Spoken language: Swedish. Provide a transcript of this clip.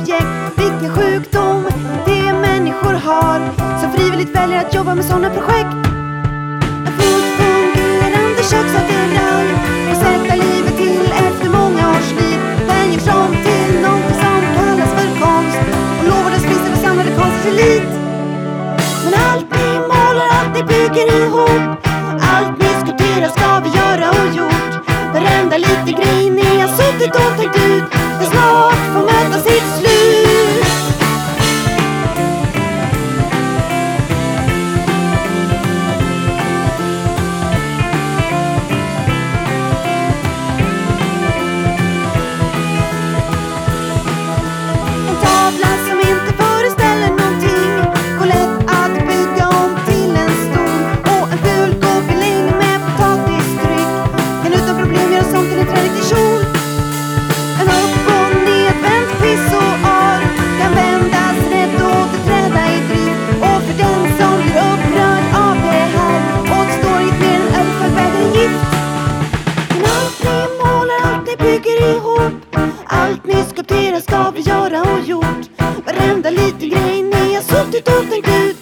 objekt. Vilken sjukdom det människor har som frivilligt väljer att jobba med sådana projekt. En fullt fungerande köksattiralj och sätta livet till efter många års liv Den görs om till något som kallas för konst och lovar dess priser för samlade konstens elit. Men allt ni målar, allt ni bygger ihop Allt ni skulpterar ska vi göra och gjort Varenda liten grej ni har suttit och tänkt ut Ska snart ni bygger ihop. Allt ni skulpterar ska vi göra och gjort. Varenda liten grej ni har suttit och tänkt ut.